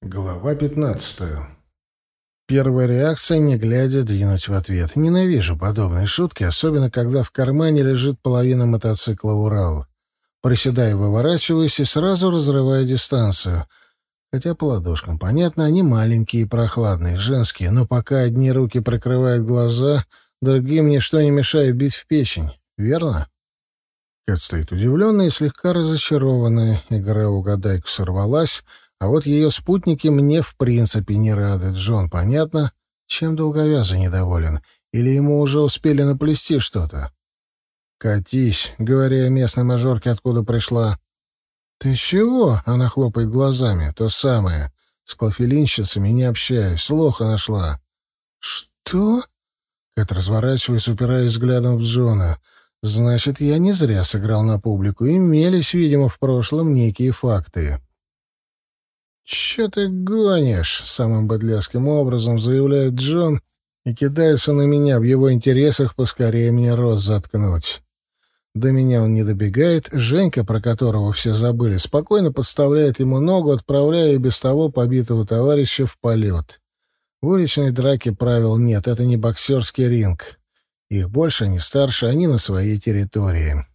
Глава 15. Первая реакция, не глядя, двинуть в ответ. Ненавижу подобные шутки, особенно когда в кармане лежит половина мотоцикла «Урал». Приседаю, выворачиваюсь и сразу разрываю дистанцию. Хотя по ладошкам, понятно, они маленькие и прохладные, женские, но пока одни руки прикрывают глаза, другим ничто не мешает бить в печень. Верно? Кэт стоит удивленная и слегка разочарованная. Игра угадайку сорвалась — а вот ее спутники мне в принципе не рады. Джон, понятно, чем долговязый недоволен? Или ему уже успели наплести что-то? «Катись», — говоря местной мажорке, откуда пришла. «Ты чего?» — она хлопает глазами. «То самое. С клофелинщицами не общаюсь. Лоха нашла». «Что?» Кэт разворачиваясь, упираясь взглядом в Джона. «Значит, я не зря сыграл на публику. Имелись, видимо, в прошлом некие факты». «Че ты гонишь?» — самым бодлеским образом заявляет Джон и кидается на меня в его интересах поскорее мне рот заткнуть. До меня он не добегает, Женька, про которого все забыли, спокойно подставляет ему ногу, отправляя и без того побитого товарища в полет. В уличной драке правил нет, это не боксерский ринг. Их больше, они старше, они на своей территории.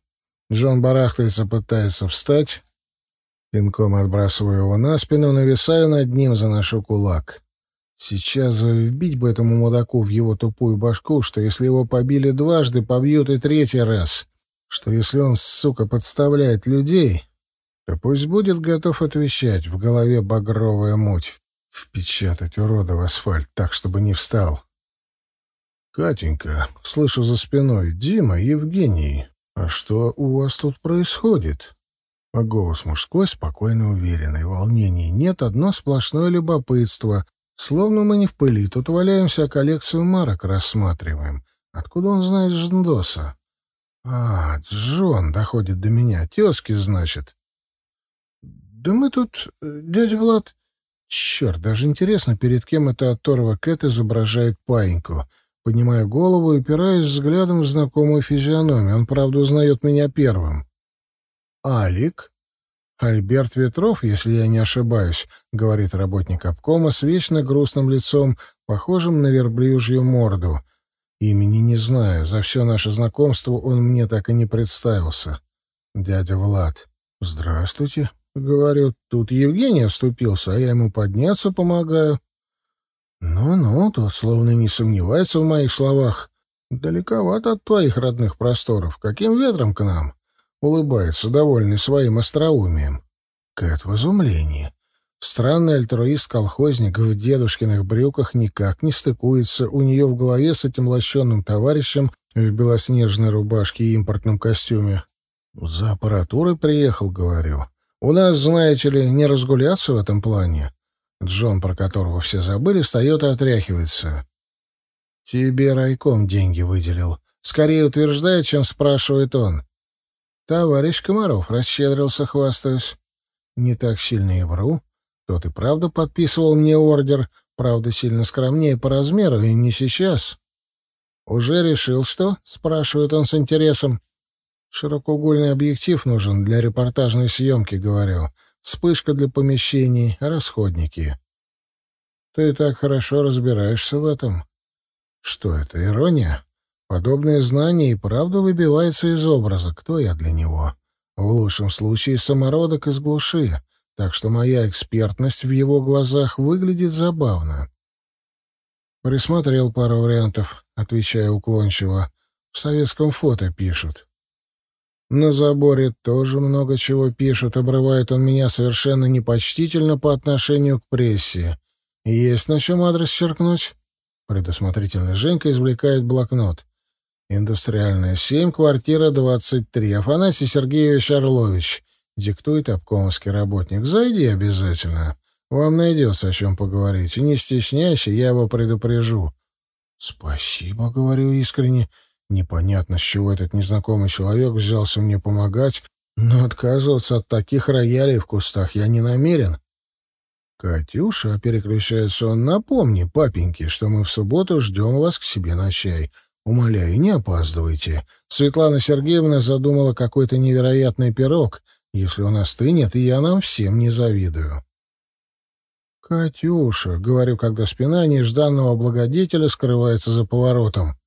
Джон барахтается, пытается встать, Пинком отбрасываю его на спину, нависаю над ним, заношу кулак. Сейчас вбить бы этому мудаку в его тупую башку, что если его побили дважды, побьют и третий раз. Что если он, сука, подставляет людей, то пусть будет готов отвечать. В голове багровая муть. Впечатать урода в асфальт так, чтобы не встал. «Катенька», — слышу за спиной, — «Дима, Евгений, а что у вас тут происходит?» А голос мужской, спокойно уверенный. Волнений нет, одно сплошное любопытство. Словно мы не в пыли, тут валяемся, а коллекцию марок рассматриваем. Откуда он знает Жндоса? А, Джон доходит до меня. Тезки, значит. Да мы тут, э, дядя Влад... Черт, даже интересно, перед кем это оторва Кэт изображает паиньку. Поднимаю голову и упираюсь взглядом в знакомую физиономию. Он, правда, узнает меня первым. «Алик?» «Альберт Ветров, если я не ошибаюсь», — говорит работник обкома с вечно грустным лицом, похожим на верблюжью морду. Имени не знаю, за все наше знакомство он мне так и не представился. Дядя Влад. «Здравствуйте», — говорю. «Тут Евгений оступился, а я ему подняться помогаю». «Ну-ну, тот словно не сомневается в моих словах. Далековато от твоих родных просторов. Каким ветром к нам?» Улыбается, довольный своим остроумием. Кэт в изумлении. Странный альтруист-колхозник в дедушкиных брюках никак не стыкуется у нее в голове с этим лощенным товарищем в белоснежной рубашке и импортном костюме. «За аппаратурой приехал, — говорю. У нас, знаете ли, не разгуляться в этом плане». Джон, про которого все забыли, встает и отряхивается. «Тебе райком деньги выделил. Скорее утверждает, чем спрашивает он. Товарищ Комаров расщедрился, хвастаюсь. Не так сильно и вру. Тот и правда подписывал мне ордер, правда, сильно скромнее по размеру, и не сейчас. «Уже решил, что?» — спрашивает он с интересом. «Широкоугольный объектив нужен для репортажной съемки, говорю. Вспышка для помещений, расходники». «Ты так хорошо разбираешься в этом». «Что это, ирония?» Подобное знание и правда выбивается из образа, кто я для него. В лучшем случае самородок из глуши, так что моя экспертность в его глазах выглядит забавно. Присмотрел пару вариантов, отвечая уклончиво. В советском фото пишут. На заборе тоже много чего пишут, обрывает он меня совершенно непочтительно по отношению к прессе. Есть на чем адрес черкнуть? Предусмотрительный Женька извлекает блокнот. Индустриальная, 7, квартира 23. Афанасий Сергеевич Орлович. Диктует обкомовский работник. Зайди обязательно. Вам найдется о чем поговорить. Не стесняйся, я его предупрежу. Спасибо, говорю искренне. Непонятно, с чего этот незнакомый человек взялся мне помогать, но отказываться от таких роялей в кустах я не намерен. «Катюша», — переключается он, — «напомни папеньке, что мы в субботу ждем вас к себе на чай. Умоляю, не опаздывайте. Светлана Сергеевна задумала какой-то невероятный пирог. Если он остынет, я нам всем не завидую. «Катюша», — говорю, когда спина нежданного благодетеля скрывается за поворотом.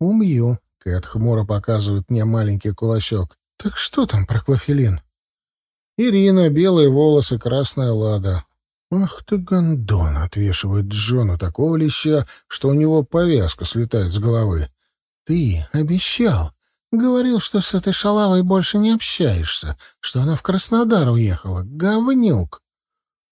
«Умью», — Кэт хмуро показывает мне маленький кулачок. «Так что там про клофелин?» Ирина, белые волосы, красная лада. «Ах ты, гондон!» — отвешивает Джону такого леща, что у него повязка слетает с головы. «Ты обещал. Говорил, что с этой шалавой больше не общаешься, что она в Краснодар уехала. Говнюк!»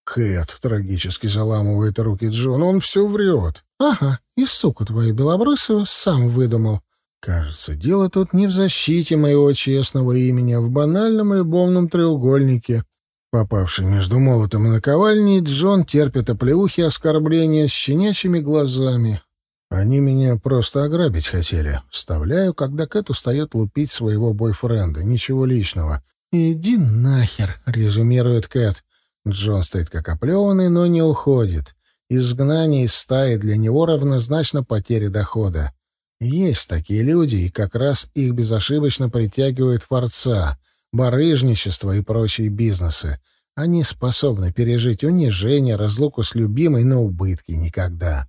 Кэт трагически заламывает руки Джон. Он все врет. «Ага, и суку твою белобрысую сам выдумал. Кажется, дело тут не в защите моего честного имени, а в банальном любовном треугольнике». Попавший между молотом и наковальней, Джон терпит оплеухи и оскорбления с щенячьими глазами. Они меня просто ограбить хотели. Вставляю, когда Кэт устает лупить своего бойфренда. Ничего личного. «Иди нахер», — резюмирует Кэт. Джон стоит как оплеванный, но не уходит. Изгнание из стаи для него равнозначно потере дохода. Есть такие люди, и как раз их безошибочно притягивает форца, барыжничество и прочие бизнесы. Они способны пережить унижение, разлуку с любимой, но убытки никогда.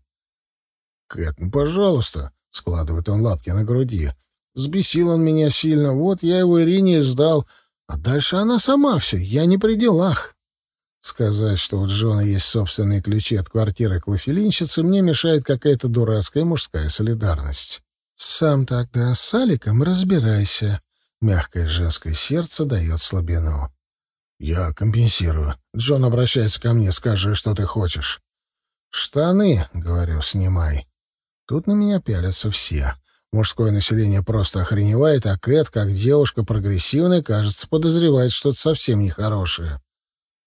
«Кэт, ну, пожалуйста», — складывает он лапки на груди. «Сбесил он меня сильно, вот я его Ирине сдал, а дальше она сама все, я не при делах». Сказать, что у Джона есть собственные ключи от квартиры клофелинщицы, мне мешает какая-то дурацкая мужская солидарность. «Сам тогда с Аликом разбирайся». Мягкое женское сердце дает слабину. «Я компенсирую. Джон обращается ко мне, скажи, что ты хочешь». «Штаны», — говорю, — «снимай». Тут на меня пялятся все. Мужское население просто охреневает, а Кэт, как девушка прогрессивная, кажется, подозревает что-то совсем нехорошее.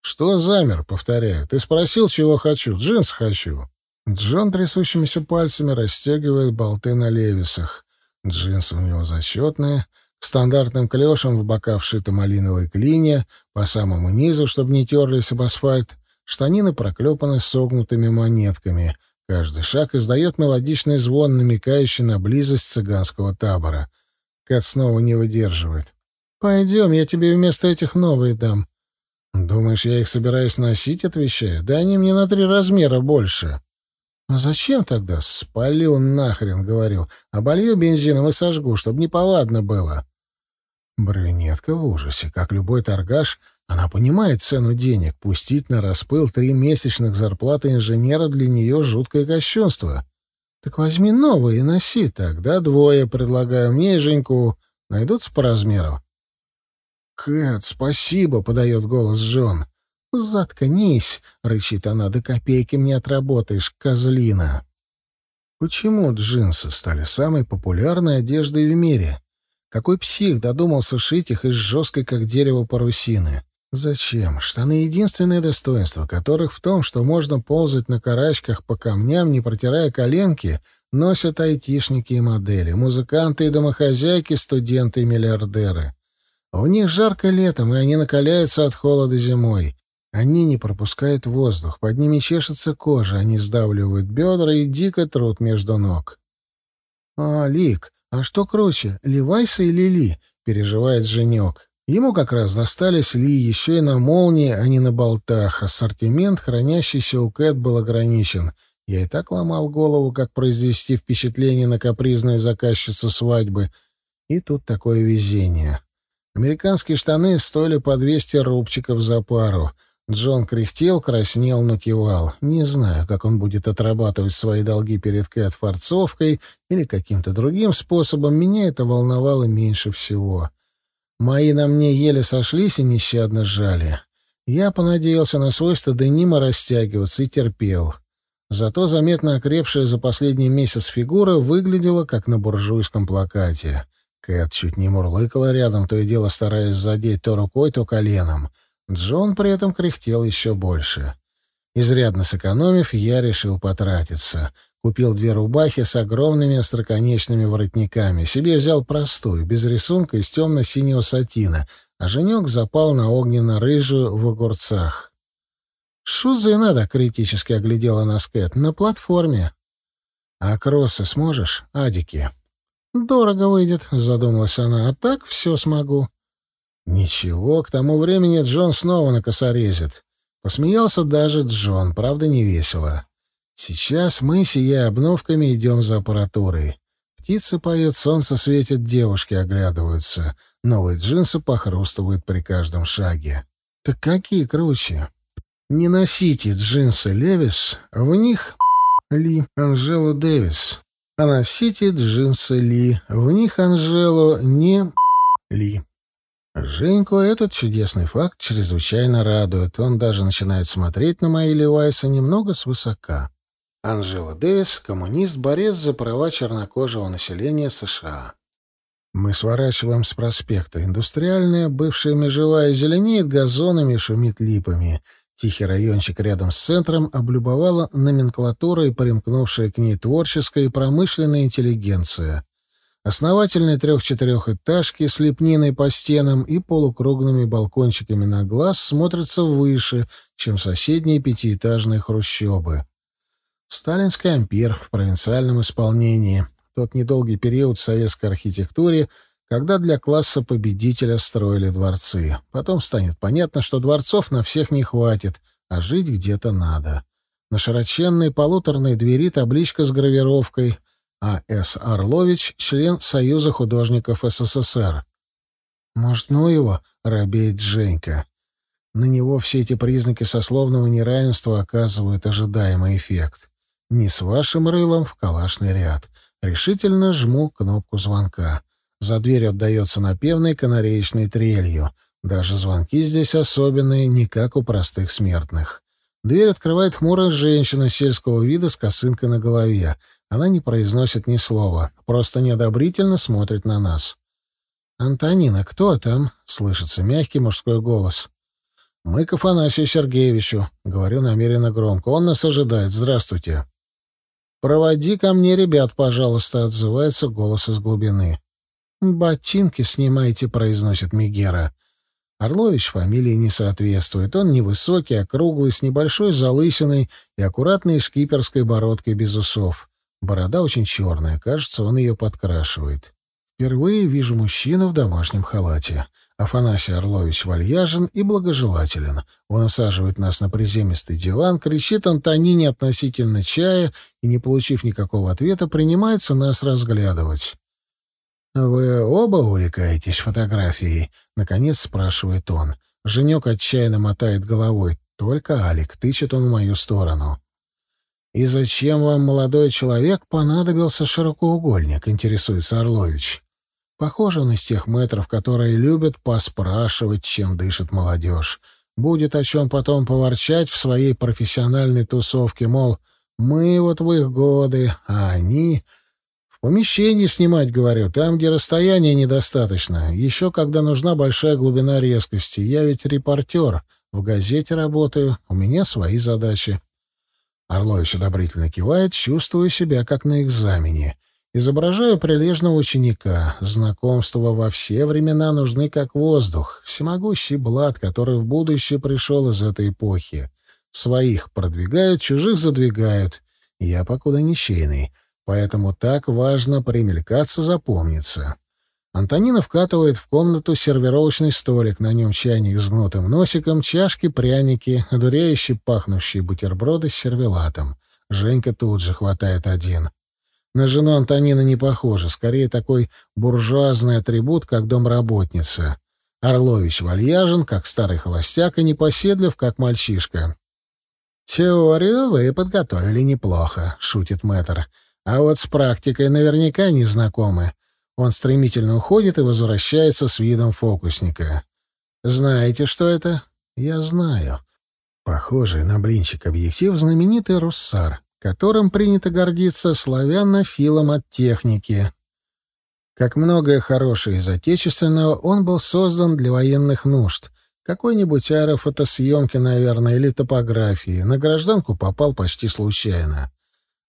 «Что замер?» — повторяю. «Ты спросил, чего хочу. Джинс хочу». Джон трясущимися пальцами расстегивает болты на левисах. Джинсы у него зачетные, стандартным клешам в бока вшиты малиновые клинья, по самому низу, чтобы не терлись об асфальт. Штанины проклепаны согнутыми монетками. Каждый шаг издает мелодичный звон, намекающий на близость цыганского табора. Кэт снова не выдерживает. «Пойдем, я тебе вместо этих новые дам. «Думаешь, я их собираюсь носить?» — отвечаю. «Да они мне на три размера больше». «А зачем тогда?» «Спалю нахрен», — говорю. «Оболью бензином и сожгу, чтобы неповадно было». Брюнетка в ужасе. Как любой торгаш, она понимает цену денег. Пустить на распыл три месячных зарплаты инженера для нее жуткое кощунство. «Так возьми новые и носи. Тогда двое, предлагаю мне и Женьку. Найдутся по размеру». «Кэт, спасибо!» — подает голос Джон. «Заткнись!» — рычит она. «До копейки мне отработаешь, козлина!» Почему джинсы стали самой популярной одеждой в мире? Какой псих додумался шить их из жесткой, как дерево, парусины? Зачем? Штаны — единственное достоинство, которых в том, что можно ползать на карачках по камням, не протирая коленки, носят айтишники и модели, музыканты и домохозяйки, студенты и миллиардеры. У них жарко летом, и они накаляются от холода зимой. Они не пропускают воздух, под ними чешется кожа, они сдавливают бедра и дико трут между ног. «А, Лик, а что круче, Левайса или Ли?» — переживает Женек. Ему как раз достались Ли еще и на молнии, а не на болтах. Ассортимент, хранящийся у Кэт, был ограничен. Я и так ломал голову, как произвести впечатление на капризную заказчицу свадьбы. И тут такое везение. Американские штаны стоили по 200 рубчиков за пару. Джон кряхтел, краснел, но кивал. Не знаю, как он будет отрабатывать свои долги перед Кэт форцовкой или каким-то другим способом. Меня это волновало меньше всего. Мои на мне еле сошлись и нещадно сжали. Я понадеялся на свойство денима растягиваться и терпел. Зато заметно окрепшая за последний месяц фигура выглядела как на буржуйском плакате. Кэт чуть не мурлыкала рядом, то и дело стараясь задеть то рукой, то коленом. Джон при этом кряхтел еще больше. Изрядно сэкономив, я решил потратиться. Купил две рубахи с огромными остроконечными воротниками. Себе взял простую, без рисунка из темно-синего сатина, а женек запал на огненно-рыжую в огурцах. «Шо за надо?» — критически оглядела нас Кэт. «На платформе». «А кроссы сможешь, Адики?» «Дорого выйдет», — задумалась она, — «а так все смогу». «Ничего, к тому времени Джон снова накосорезит. Посмеялся даже Джон, правда, не весело. Сейчас мы, сияя обновками, идем за аппаратурой. Птицы поют, солнце светит, девушки оглядываются. Новые джинсы похрустывают при каждом шаге. Так какие круче? Не носите джинсы Левис, в них Ли Анжелу Дэвис. А носите джинсы Ли, в них Анжелу не Ли. Женьку этот чудесный факт чрезвычайно радует. Он даже начинает смотреть на мои Левайсы немного свысока. Анжела Дэвис — коммунист, борец за права чернокожего населения США. Мы сворачиваем с проспекта. Индустриальная, бывшая межевая, зеленеет газонами шумит липами. Тихий райончик рядом с центром облюбовала номенклатура и примкнувшая к ней творческая и промышленная интеллигенция. Основательные трех-четырехэтажки с лепниной по стенам и полукруглыми балкончиками на глаз смотрятся выше, чем соседние пятиэтажные хрущобы. Сталинский ампир в провинциальном исполнении. Тот недолгий период в советской архитектуре, когда для класса победителя строили дворцы. Потом станет понятно, что дворцов на всех не хватит, а жить где-то надо. На широченной полуторной двери табличка с гравировкой «А.С. Орлович, член Союза художников СССР». «Может, ну его?» — робеет Женька. На него все эти признаки сословного неравенства оказывают ожидаемый эффект. Не с вашим рылом в калашный ряд. Решительно жму кнопку звонка. За дверь отдается напевной канареечной трелью. Даже звонки здесь особенные, не как у простых смертных. Дверь открывает хмурая женщина сельского вида с косынкой на голове. Она не произносит ни слова, просто неодобрительно смотрит на нас. «Антонина, кто там?» — слышится мягкий мужской голос. «Мы к Афанасию Сергеевичу», — говорю намеренно громко. «Он нас ожидает. Здравствуйте». «Проводи ко мне ребят, пожалуйста», — отзывается голос из глубины. «Ботинки снимайте», — произносит Мигера. Орлович фамилии не соответствует. Он невысокий, округлый, с небольшой залысиной и аккуратной шкиперской бородкой без усов. Борода очень черная, кажется, он ее подкрашивает. Впервые вижу мужчину в домашнем халате. Афанасий Орлович вальяжен и благожелателен. Он усаживает нас на приземистый диван, кричит Антонине относительно чая и, не получив никакого ответа, принимается нас разглядывать. «Вы оба увлекаетесь фотографией?» — наконец спрашивает он. Женек отчаянно мотает головой. Только Алик, тычет он в мою сторону. «И зачем вам, молодой человек, понадобился широкоугольник?» — интересуется Орлович. Похоже он из тех метров, которые любят поспрашивать, чем дышит молодежь. Будет о чем потом поворчать в своей профессиональной тусовке, мол, мы вот в их годы, а они... В помещении снимать, говорю, там, где расстояние недостаточно. Еще когда нужна большая глубина резкости. Я ведь репортер, в газете работаю, у меня свои задачи. Орлович одобрительно кивает, чувствую себя как на экзамене. Изображаю прилежного ученика. Знакомства во все времена нужны как воздух. Всемогущий блад, который в будущее пришел из этой эпохи. Своих продвигают, чужих задвигают. Я покуда ничейный. Поэтому так важно примелькаться, запомниться. Антонина вкатывает в комнату сервировочный столик, на нем чайник с гнутым носиком, чашки, пряники, одуряющие пахнущие бутерброды с сервелатом. Женька тут же хватает один — на жену Антонина не похоже, скорее такой буржуазный атрибут, как домработница. Орлович вальяжен, как старый холостяк, и непоседлив, как мальчишка. «Теорию вы подготовили неплохо», — шутит мэтр. «А вот с практикой наверняка не знакомы». Он стремительно уходит и возвращается с видом фокусника. «Знаете, что это?» «Я знаю». Похожий на блинчик объектив знаменитый «Руссар» которым принято гордиться славянофилом от техники. Как многое хорошее из отечественного, он был создан для военных нужд. Какой-нибудь аэрофотосъемки, наверное, или топографии. На гражданку попал почти случайно.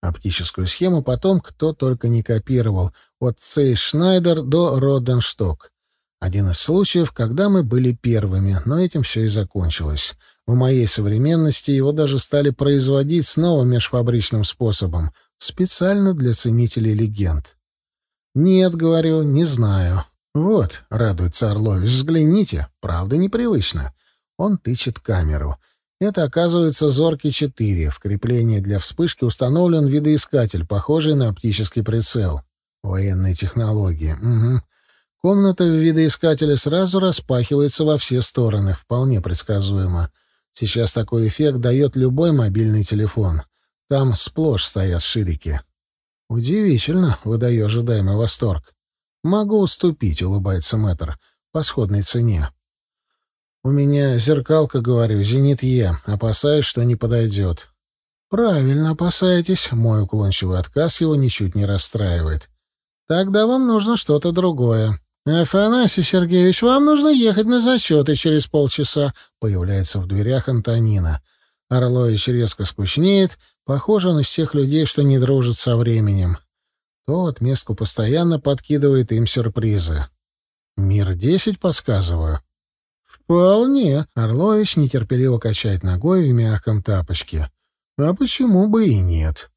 Оптическую схему потом кто только не копировал, от Цей Шнайдер до Роденшток. Один из случаев, когда мы были первыми, но этим все и закончилось. В моей современности его даже стали производить снова межфабричным способом, специально для ценителей легенд. «Нет, — говорю, — не знаю». «Вот», — радуется Орлович, — «взгляните, правда непривычно». Он тычет камеру. Это, оказывается, Зорки-4. В креплении для вспышки установлен видоискатель, похожий на оптический прицел. Военные технологии. Угу. Комната в видоискателе сразу распахивается во все стороны. Вполне предсказуемо. Сейчас такой эффект дает любой мобильный телефон. Там сплошь стоят ширики. Удивительно, выдаю ожидаемый восторг. Могу уступить, улыбается мэтр, по сходной цене. У меня зеркалка, говорю, зенит Е. Опасаюсь, что не подойдет. Правильно опасаетесь. Мой уклончивый отказ его ничуть не расстраивает. Тогда вам нужно что-то другое. «Афанасий Сергеевич, вам нужно ехать на зачеты через полчаса», — появляется в дверях Антонина. Орлович резко скучнеет, похоже он из тех людей, что не дружит со временем. То отместку постоянно подкидывает им сюрпризы. «Мир-10» подсказываю. «Вполне», — Орлович нетерпеливо качает ногой в мягком тапочке. «А почему бы и нет?»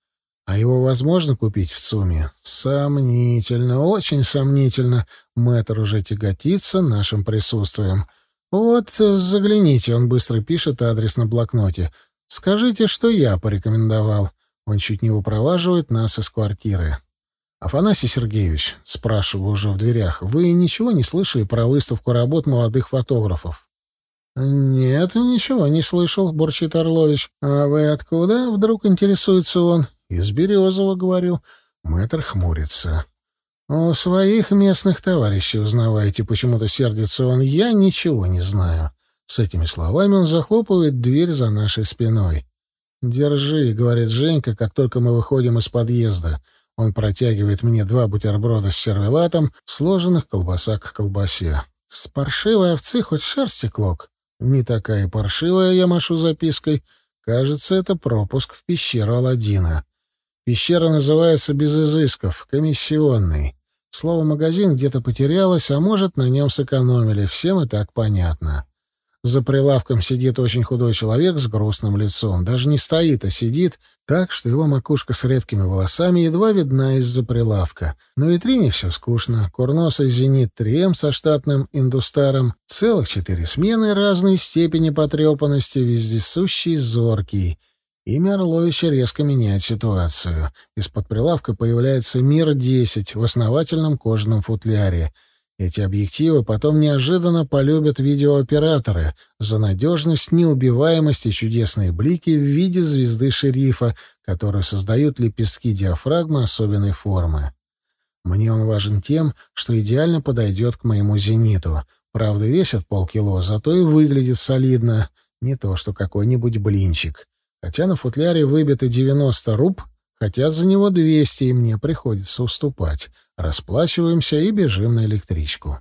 А его возможно купить в сумме? Сомнительно, очень сомнительно. Мэтр уже тяготится нашим присутствием. Вот, загляните, он быстро пишет адрес на блокноте. Скажите, что я порекомендовал. Он чуть не выпроваживает нас из квартиры. «Афанасий Сергеевич», — спрашиваю уже в дверях, — «вы ничего не слышали про выставку работ молодых фотографов?» «Нет, ничего не слышал», — бурчит Орлович. «А вы откуда?» — вдруг интересуется он. «Из Березова, говорю». Мэтр хмурится. «У своих местных товарищей узнавайте, почему-то сердится он. Я ничего не знаю». С этими словами он захлопывает дверь за нашей спиной. «Держи», — говорит Женька, как только мы выходим из подъезда. Он протягивает мне два бутерброда с сервелатом, сложенных колбаса к колбасе. «С паршивой овцы хоть шерсти клок?» «Не такая паршивая, я машу запиской. Кажется, это пропуск в пещеру Аладдина. Пещера называется без изысков, комиссионный. Слово «магазин» где-то потерялось, а может, на нем сэкономили. Всем и так понятно. За прилавком сидит очень худой человек с грустным лицом. Даже не стоит, а сидит так, что его макушка с редкими волосами едва видна из-за прилавка. На витрине все скучно. Курносый «Зенит-3М» со штатным «Индустаром». Целых четыре смены разной степени потрепанности, вездесущий, зоркий — Имя Орловича резко меняет ситуацию. Из-под прилавка появляется «Мир-10» в основательном кожаном футляре. Эти объективы потом неожиданно полюбят видеооператоры за надежность, неубиваемость и чудесные блики в виде звезды шерифа, которую создают лепестки диафрагмы особенной формы. Мне он важен тем, что идеально подойдет к моему «Зениту». Правда, весит полкило, зато и выглядит солидно. Не то, что какой-нибудь блинчик. Хотя на футляре выбито 90 руб, хотят за него 200, и мне приходится уступать. Расплачиваемся и бежим на электричку.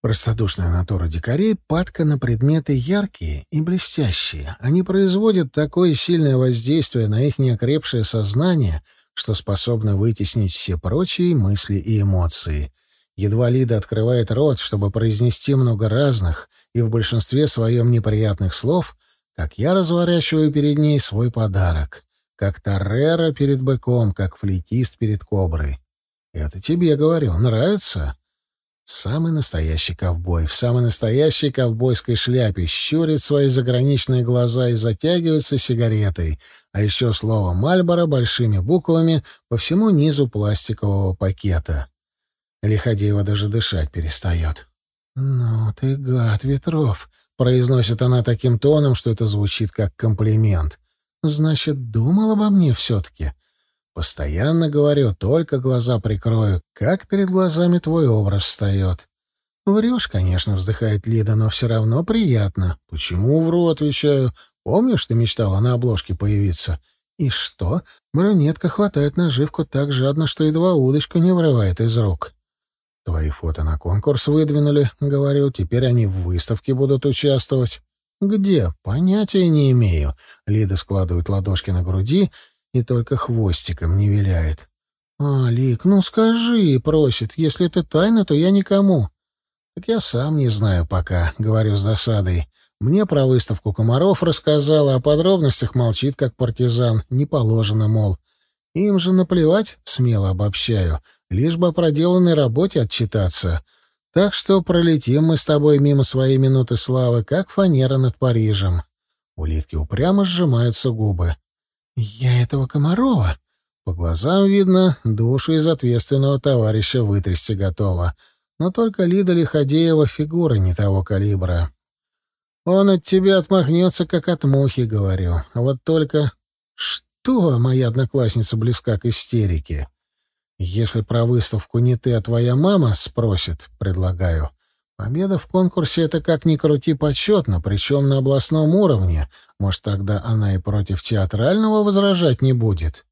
Простодушная натура дикарей — падка на предметы яркие и блестящие. Они производят такое сильное воздействие на их неокрепшее сознание, что способны вытеснить все прочие мысли и эмоции. Едва Лида открывает рот, чтобы произнести много разных и в большинстве своем неприятных слов — как я разворачиваю перед ней свой подарок, как Торрера перед быком, как флейтист перед коброй. Это тебе говорю, нравится? Самый настоящий ковбой, в самой настоящей ковбойской шляпе, щурит свои заграничные глаза и затягивается сигаретой, а еще слово «Мальборо» большими буквами по всему низу пластикового пакета. Лиходеева даже дышать перестает. «Ну ты гад, Ветров!» Произносит она таким тоном, что это звучит как комплимент. Значит, думал обо мне все-таки. Постоянно говорю, только глаза прикрою, как перед глазами твой образ встает. Врешь, конечно, вздыхает Лида, но все равно приятно. Почему вру, отвечаю. Помнишь, ты мечтала на обложке появиться? И что? Брюнетка хватает наживку так жадно, что едва удочка не врывает из рук. Твои фото на конкурс выдвинули, говорю, теперь они в выставке будут участвовать. Где? Понятия не имею. Лида складывает ладошки на груди и только хвостиком не виляет. А, ну скажи, просит, если это тайна, то я никому. Так я сам не знаю пока, говорю с досадой. Мне про выставку комаров рассказала, о подробностях молчит, как партизан. Не положено, мол. Им же наплевать, смело обобщаю лишь бы о проделанной работе отчитаться. Так что пролетим мы с тобой мимо своей минуты славы, как фанера над Парижем. У Литки упрямо сжимаются губы. «Я этого Комарова?» По глазам видно, душу из ответственного товарища вытрясти готова. Но только Лида Лиходеева фигура не того калибра. Он от тебя отмахнется, как от мухи, говорю. А вот только... Что моя одноклассница близка к истерике? Если про выставку не ты, а твоя мама спросит, предлагаю. Победа в конкурсе — это как ни крути почетно, причем на областном уровне. Может, тогда она и против театрального возражать не будет.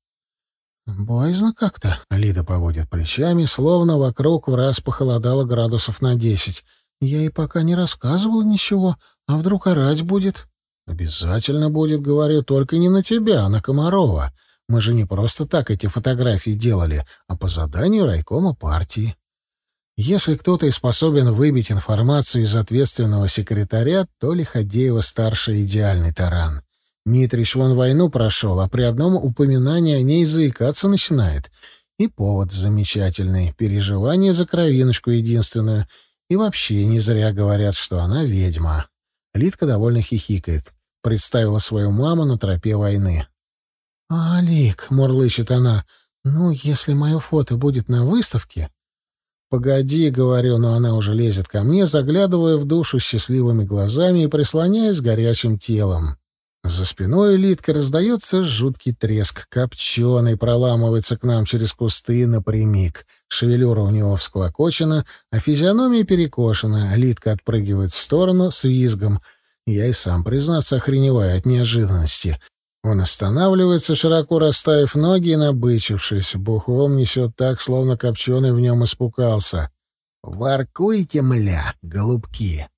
«Боязно как-то», — Лида поводит плечами, словно вокруг в раз похолодало градусов на десять. «Я и пока не рассказывала ничего, а вдруг орать будет? Обязательно будет, говорю, только не на тебя, а на Комарова. Мы же не просто так эти фотографии делали, а по заданию райкома партии. Если кто-то и способен выбить информацию из ответственного секретаря, то Лиходеева-старший идеальный таран. Митрич вон войну прошел, а при одном упоминании о ней заикаться начинает. И повод замечательный — переживание за кровиночку единственную. И вообще не зря говорят, что она ведьма. Лидка довольно хихикает. Представила свою маму на тропе войны. «Алик», — мурлычет она, — «ну, если мое фото будет на выставке...» «Погоди», — говорю, но она уже лезет ко мне, заглядывая в душу счастливыми глазами и прислоняясь горячим телом. За спиной Литка раздается жуткий треск. Копченый проламывается к нам через кусты напрямик. Шевелюра у него всклокочена, а физиономия перекошена. Литка отпрыгивает в сторону с визгом. Я и сам, признаться, охреневаю от неожиданности. Он останавливается, широко расставив ноги и набычившись. Бухом несет так, словно копченый в нем испугался. «Воркуйте, мля, голубки!»